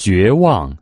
绝望